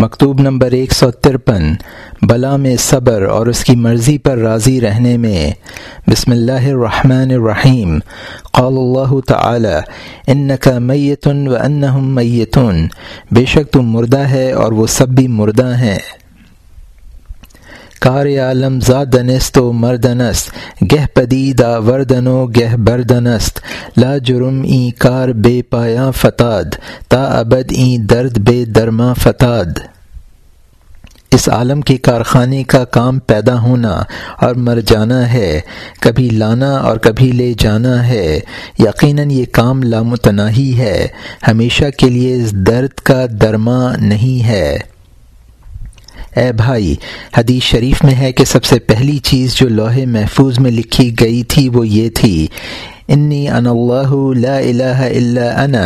مکتوب نمبر ایک سو ترپن، بلا میں صبر اور اس کی مرضی پر راضی رہنے میں۔ بسم اللہ الرحمن الرحیم۔ قال اللہ تعالی ان میتن و انہم میتون۔ بے شک تم مردہ ہے اور وہ سب بھی مردہ ہیں۔ کار عالم زادنست و مردنست گہ پدیدہ وردن و گہ بردنست. لا جرم ای کار بے پایا فتاد، تا ابد ای درد بے درما فتاد. اس عالم کے کارخانے کا کام پیدا ہونا اور مر جانا ہے، کبھی لانا اور کبھی لے جانا ہے. یقیناً یہ کام لامتناہی ہے، ہمیشہ کے لیے اس درد کا درما نہیں ہے. اے بھائی، حدیث شریف میں ہے کہ سب سے پہلی چیز جو لوہے محفوظ میں لکھی گئی تھی وہ یہ تھی، انی ان اللہ لا الہ الا انا،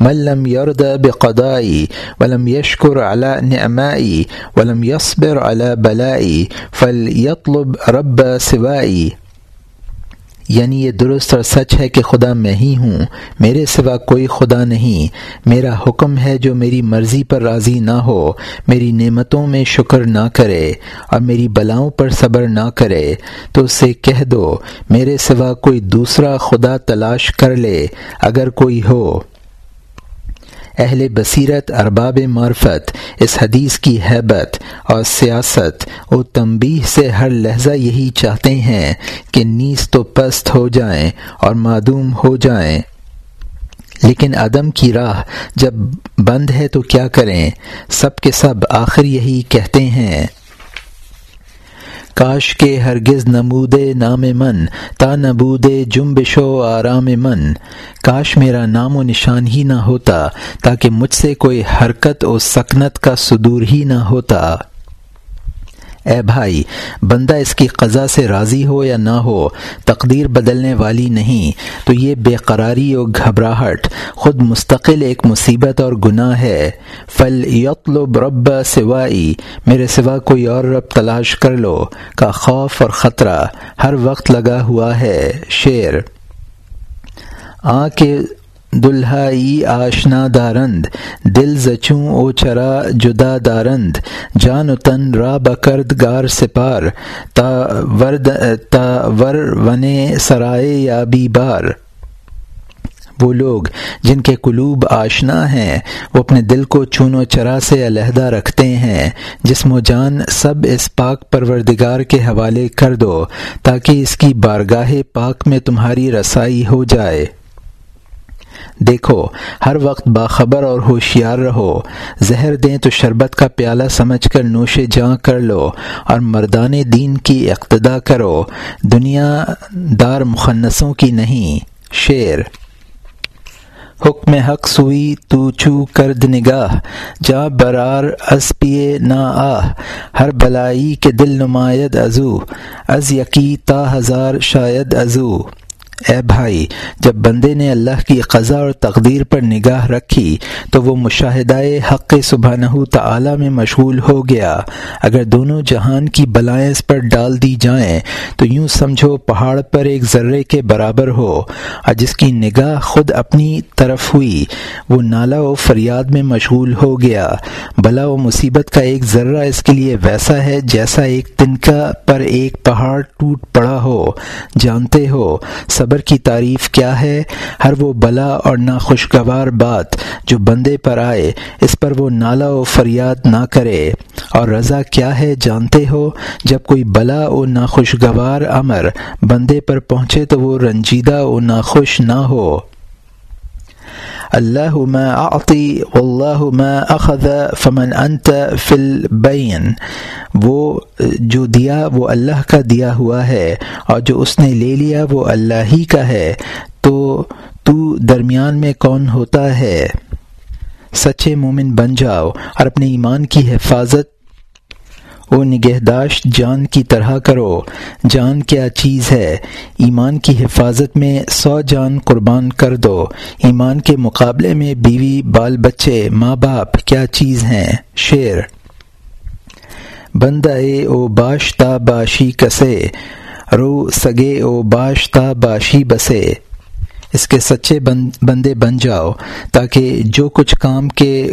من لم يرد بقضائی ولم يشکر على نعمائی ولم يصبر على بلائی، فلیطلب رب سوائی. یعنی یہ درست اور سچ ہے کہ خدا میں ہی ہوں، میرے سوا کوئی خدا نہیں۔ میرا حکم ہے جو میری مرضی پر راضی نہ ہو، میری نعمتوں میں شکر نہ کرے اور میری بلاؤں پر صبر نہ کرے۔ تو اسے کہہ دو، میرے سوا کوئی دوسرا خدا تلاش کر لے، اگر کوئی ہو۔ اہل بصیرت، ارباب معرفت، اس حدیث کی حیبت اور سیاست و تنبیہ سے ہر لہجہ یہی چاہتے ہیں کہ نیس تو پست ہو جائیں اور معدوم ہو جائیں۔ لیکن عدم کی راہ جب بند ہے تو کیا کریں؟ سب کے سب آخر یہی کہتے ہیں۔ کاش کے ہرگز نمود نام من، تا نبود جنبش و آرام من۔ کاش میرا نام و نشان ہی نہ ہوتا، تاکہ مجھ سے کوئی حرکت و سکنت کا صدور ہی نہ ہوتا۔ اے بھائی، بندہ اس کی قضا سے راضی ہو یا نہ ہو، تقدیر بدلنے والی نہیں، تو یہ بے قراری و گھبراہٹ، خود مستقل ایک مصیبت اور گناہ ہے۔ فل یطلب رب سوائی، میرے سوا کوئی اور رب تلاش کر لو، کا خوف اور خطرہ ہر وقت لگا ہوا ہے۔ شعر آ کے دلہائی آشنا دارند، دل زچوں او چرا جدا دارند، جان و تن را بکرد گار سپار، تا ورد، تا ور ونے سرائے یا بی بار۔ وہ لوگ جن کے قلوب آشنا ہیں، وہ اپنے دل کو چون و چرا سے علیحدہ رکھتے ہیں۔ جسم و جان سب اس پاک پروردگار کے حوالے کر دو، تاکہ اس کی بارگاہ پاک میں تمہاری رسائی ہو جائے۔ دیکھو، ہر وقت باخبر اور ہوشیار رہو۔ زہر دیں تو شربت کا پیالہ سمجھ کر نوش جاں کر لو اور مردان دین کی اقتدا کرو۔ دنیا دار مخنصوں کی نہیں شعر حکم حق سوئی تو چو کرد نگاہ، جا برار از پیے نہ آہ۔ ہر بلائی کے دل نمایت ازو، از یقی تا ہزار شاید ازو۔ اے بھائی، جب بندے نے اللہ کی قضا اور تقدیر پر نگاہ رکھی، تو وہ مشاہدہ حق سبحانہ تعالی میں مشغول ہو گیا۔ اگر دونوں جہان کی بلائیں اس پر ڈال دی جائیں، تو یوں سمجھو پہاڑ پر ایک ذرے کے برابر ہو۔ اور جس کی نگاہ خود اپنی طرف ہوئی، وہ نالا و فریاد میں مشغول ہو گیا۔ بلا و مصیبت کا ایک ذرہ اس کے لیے ویسا ہے جیسا ایک تنکا پر ایک پہاڑ ٹوٹ پڑا ہو۔ جانتے ہو، سب صبر کی تعریف کیا ہے، ہر وہ بلا اور ناخوشگوار بات جو بندے پر آئے، اس پر وہ نالا و فریاد نہ کرے۔ اور رضا کیا ہے جانتے ہو، جب کوئی بلا و ناخوشگوار امر بندے پر پہنچے تو وہ رنجیدہ و ناخوش نہ ہو۔ اللہ ما اعطی واللہ ما اخذ فمن انت فی البین وہ جو دیا، وہ اللہ کا دیا ہوا ہے اور جو اس نے لے لیا، وہ اللہ ہی کا ہے۔ تو تو درمیان میں کون ہوتا ہے؟ سچے مومن بن جاؤ اور اپنے ایمان کی حفاظت وہ نگہداشت جان کی طرح کرو۔ جان کیا چیز ہے؟ ایمان کی حفاظت میں سو جان قربان کر دو۔ ایمان کے مقابلے میں بیوی، بال بچے، ماں باپ کیا چیز ہیں؟ شعر۔ بندہ او باشتا باشی کسے۔ رو سگے او باشتا باشی بسے۔ اس کے سچے بندے بن جاؤ تاکہ جو کچھ کام کے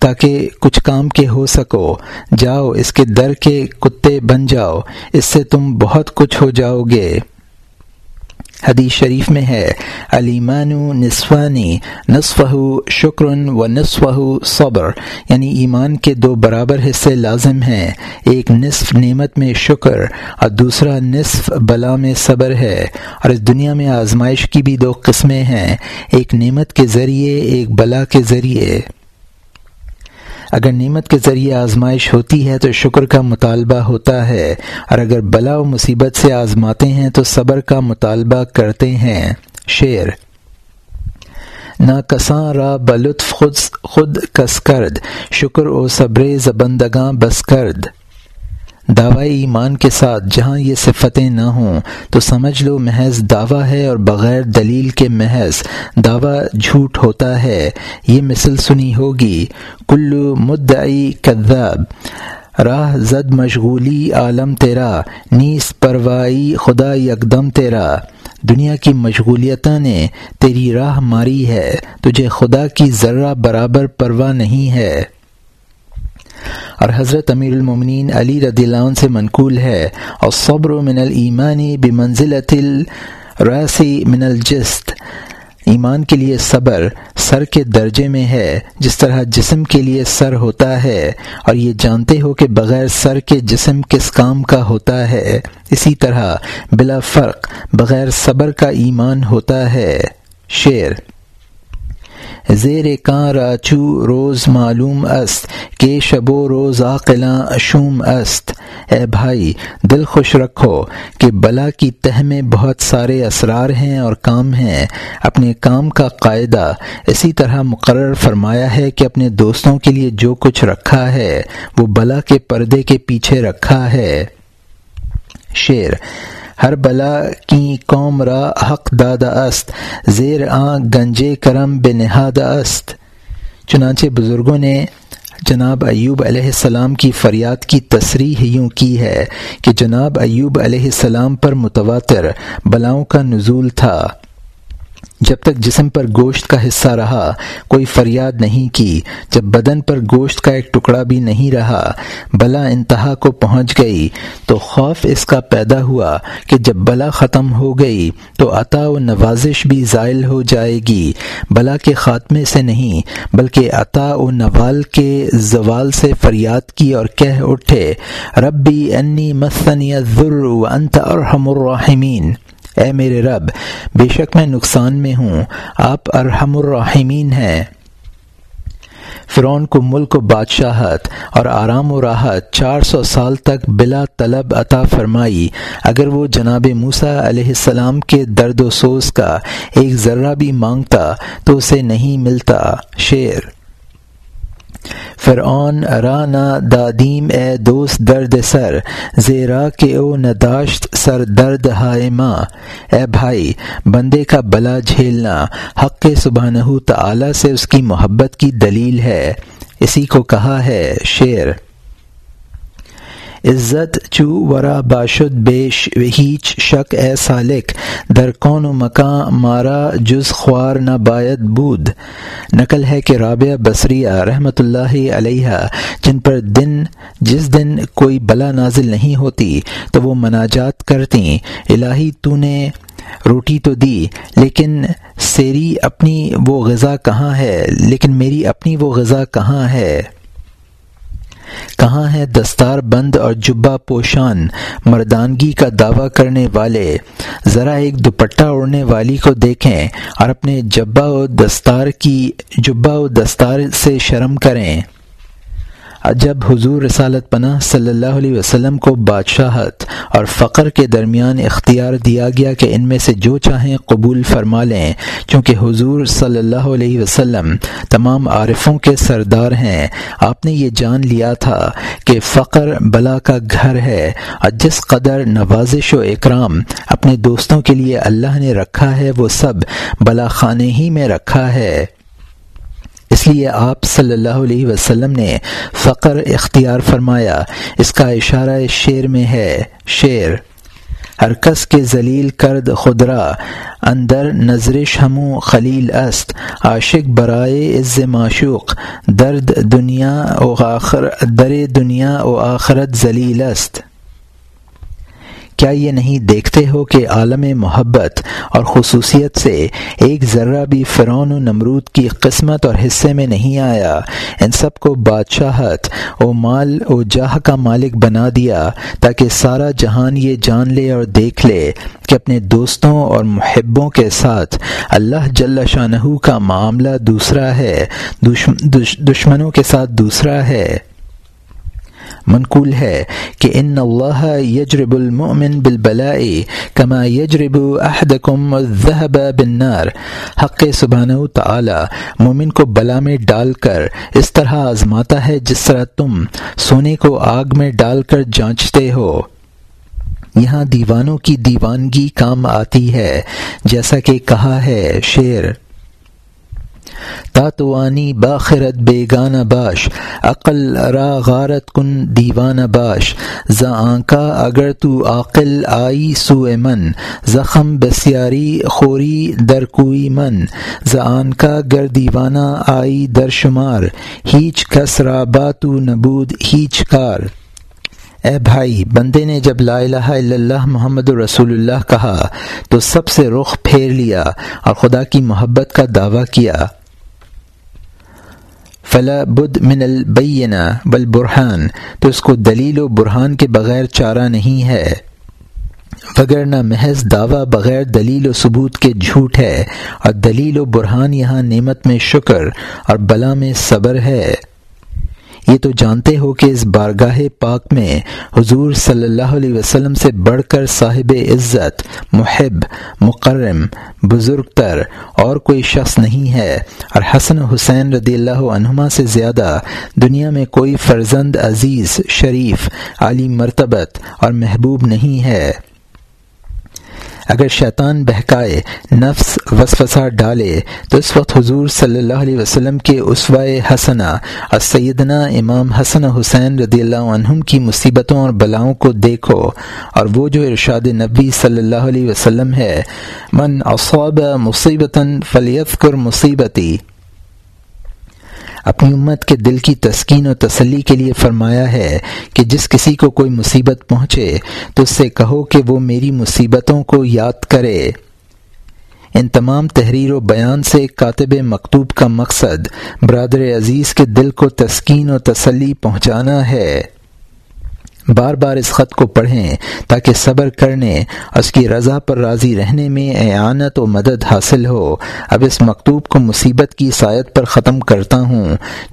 تاکہ کچھ کام کے ہو سکو۔ جاؤ، اس کے در کے کتے بن جاؤ۔ اس سے تم بہت کچھ ہو جاؤ گے۔ حدیث شریف میں ہے علیمان نصفانی نصف شکر و نصف صبر۔ یعنی ایمان کے دو برابر حصے لازم ہیں۔ ایک نصف نعمت میں شکر، اور دوسرا نصف بلا میں صبر ہے۔ اور اس دنیا میں آزمائش کی بھی دو قسمیں ہیں۔ ایک نعمت کے ذریعے، ایک بلا کے ذریعے۔ اگر نعمت کے ذریعے آزمائش ہوتی ہے تو شکر کا مطالبہ ہوتا ہے، اور اگر بلا و مصیبت سے آزماتے ہیں تو صبر کا مطالبہ کرتے ہیں۔ شعر نہ کساں را بلطف خود خود کس کرد، شکر او صبر زبندگاں بس کرد۔ دعوی ایمان کے ساتھ جہاں یہ صفتیں نہ ہوں، تو سمجھ لو محض دعویٰ ہے اور بغیر دلیل کے محض دعویٰ جھوٹ ہوتا ہے۔ یہ مثل سنی ہوگی کلو مدعی کذاب، راہ زد مشغولی عالم تیرا، نیس پروائی خدا یکدم تیرا۔ دنیا کی مشغولیتوں نے تیری راہ ماری ہے، تجھے خدا کی ذرہ برابر پرواہ نہیں ہے۔ اور حضرت امیر المومنین علی رضی اللہ عنہ سے منقول ہے اور صبر من المانی بمنزلت الراسی من الجست ایمان کے لیے صبر سر کے درجے میں ہے، جس طرح جسم کے لیے سر ہوتا ہے۔ اور یہ جانتے ہو کہ بغیر سر کے جسم کس کام کا ہوتا ہے۔ اسی طرح بلا فرق بغیر صبر کا ایمان ہوتا ہے۔ شعر زیر کاں راچو روز معلوم است کہ شب و روز عقلاں اشوم است۔ اے بھائی، دل خوش رکھو کہ بلا کی تہ میں بہت سارے اسرار ہیں اور کام ہیں۔ اپنے کام کا قاعدہ اسی طرح مقرر فرمایا ہے کہ اپنے دوستوں کے لیے جو کچھ رکھا ہے، وہ بلا کے پردے کے پیچھے رکھا ہے۔ شعر ہر بلا کی قوم را حق دادا است، زیر آ گنجے کرم بے نہاد است۔ چنانچہ بزرگوں نے جناب ایوب علیہ السلام کی فریاد کی تصریح یوں کی ہے کہ جناب ایوب علیہ السلام پر متواتر بلاؤں کا نزول تھا۔ جب تک جسم پر گوشت کا حصہ رہا، کوئی فریاد نہیں کی۔ جب بدن پر گوشت کا ایک ٹکڑا بھی نہیں رہا، بلا انتہا کو پہنچ گئی۔ تو خوف اس کا پیدا ہوا کہ جب بلا ختم ہو گئی، تو عطا و نوازش بھی زائل ہو جائے گی۔ بلا کے خاتمے سے نہیں، بلکہ عطا و نوال کے زوال سے فریاد کی اور کہہ اٹھے، ربی انی مثنی الذر وانت ارحم الراحمین اے میرے رب، بے شک میں نقصان میں ہوں، آپ ارحم الرحمین ہیں۔ فرعون کو ملک و بادشاہت اور آرام و راحت چار سو سال تک بلا طلب عطا فرمائی۔ اگر وہ جناب موسا علیہ السلام کے درد و سوز کا ایک ذرہ بھی مانگتا تو اسے نہیں ملتا۔ شعر فرعون، رانا، دادیم، اے دوست درد سر، زیرا کہ او نداشت سر درد ہائے ماں۔ اے بھائی، بندے کا بلا جھیلنا، حق سبحانہ تعالی سے اس کی محبت کی دلیل ہے۔ اسی کو کہا ہے شعر۔ عزت چو ورا باشد بیش ہیچ شک اے سالک، در کون و مکاں مارا جز خوار نہ باید بود۔ نقل ہے کہ رابعہ بصریہ رحمۃ اللہ علیہ، جن پر دن، جس دن کوئی بلا نازل نہیں ہوتی، تو وہ مناجات کرتی۔ الہی تو نے روٹی تو دی، لیکن سیری اپنی وہ غذا کہاں ہے؟ لیکن میری اپنی وہ غذا کہاں ہے؟ کہاں ہے دستار بند اور جبہ پوشان؟ مردانگی کا دعویٰ کرنے والے، ذرا ایک دوپٹہ اڑنے والی کو دیکھیں اور اپنے جبہ و دستار کی، جبہ و دستار سے شرم کریں۔ جب حضور رسالت پناہ صلی اللہ علیہ وسلم کو بادشاہت اور فقر کے درمیان اختیار دیا گیا کہ ان میں سے جو چاہیں قبول فرما لیں، چونکہ حضور صلی اللہ علیہ وسلم تمام عارفوں کے سردار ہیں۔ آپ نے یہ جان لیا تھا کہ فقر بلا کا گھر ہے اور جس قدر نوازش و اکرام اپنے دوستوں کے لیے اللہ نے رکھا ہے، وہ سب بلا خانے ہی میں رکھا ہے۔ اس لیے آپ صلی اللہ علیہ وسلم نے فقر اختیار فرمایا۔ اس کا اشارہ شعر میں ہے۔ شعر، ہر کس کے ذلیل کرد خدرا اندر نظرش ہمو خلیل است، عاشق برائے عز معشوق، درد دنیا و آخر، در دنیا و آخرت ذلیل است۔ کیا یہ نہیں دیکھتے ہو کہ عالم محبت اور خصوصیت سے ایک ذرہ بھی فرعون و نمرود کی قسمت اور حصے میں نہیں آیا؟ ان سب کو بادشاہت و مال و جاہ کا مالک بنا دیا تاکہ سارا جہان یہ جان لے اور دیکھ لے کہ اپنے دوستوں اور محبوں کے ساتھ اللہ جل شاہ کا معاملہ دوسرا ہے دشمنوں کے ساتھ دوسرا ہے۔ منقول ہے کہ ان اللہ یجرب المؤمن بالبلاء کما یجرب احدکم الذهب بالنار۔ حق سبحانہ تعالی مومن کو بلا میں ڈال کر اس طرح آزماتا ہے جس طرح تم سونے کو آگ میں ڈال کر جانچتے ہو۔ یہاں دیوانوں کی دیوانگی کام آتی ہے، جیسا کہ کہا ہے شعر۔ تاتوانی باخرت بیگانہ باش عقل را غارت کن دیوانہ باش۔ ز آنکا اگر تو عقل آئی سو من زخم بسیاری خوری در کوئی من۔ ز آنکا گر دیوانہ آئی در شمار، ہیچ کس را باتو نبود ہیچ کار۔ اے بھائی، بندے نے جب لا الہ الا اللہ محمد رسول اللہ کہا، تو سب سے رخ پھیر لیا اور خدا کی محبت کا دعویٰ کیا۔ فلا بد من البینہ بل برہان تو اس کو دلیل و برہان کے بغیر چارہ نہیں ہے۔ وگرنہ محض دعویٰ بغیر دلیل و ثبوت کے جھوٹ ہے، اور دلیل و برہان یہاں نعمت میں شکر اور بلا میں صبر ہے۔ یہ تو جانتے ہو کہ اس بارگاہ پاک میں حضور صلی اللہ علیہ وسلم سے بڑھ کر صاحب عزت، محب، مقرم، بزرگ تر اور کوئی شخص نہیں ہے۔ اور حسن حسین رضی اللہ عنہما سے زیادہ دنیا میں کوئی فرزند عزیز، شریف، عالی مرتبت اور محبوب نہیں ہے۔ اگر شیطان بہکائے، نفس وسوسہ ڈالے، تو اس وقت حضور صلی اللہ علیہ وسلم کے عصوائے حسنہ، اور سیدنا امام حسن حسین رضی اللہ عنہم کی مصیبتوں اور بلاؤں کو دیکھو، اور وہ جو ارشاد نبی صلی اللہ علیہ وسلم ہے، من اصاب مصیبتاً فلیت کر مصیبتی اپنی امت کے دل کی تسکین و تسلی کے لیے فرمایا ہے کہ جس کسی کو کوئی مصیبت پہنچے تو اس سے کہو کہ وہ میری مصیبتوں کو یاد کرے۔ ان تمام تحریر و بیان سے کاتب مکتوب کا مقصد برادر عزیز کے دل کو تسکین و تسلی پہنچانا ہے۔ بار بار اس خط کو پڑھیں تاکہ صبر کرنے، اس کی رضا پر راضی رہنے میں اعانت و مدد حاصل ہو۔ اب اس مکتوب کو مصیبت کی سایت پر ختم کرتا ہوں،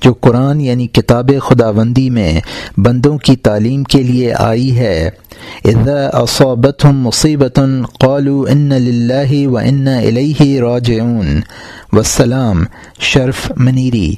جو قرآن یعنی کتاب خدا بندی میں بندوں کی تعلیم کے لیے آئی ہے۔ اذا اصابتهم مصیبت قالوا ان للہ و ان الیہ راجعون۔ والسلام، شرف منیری۔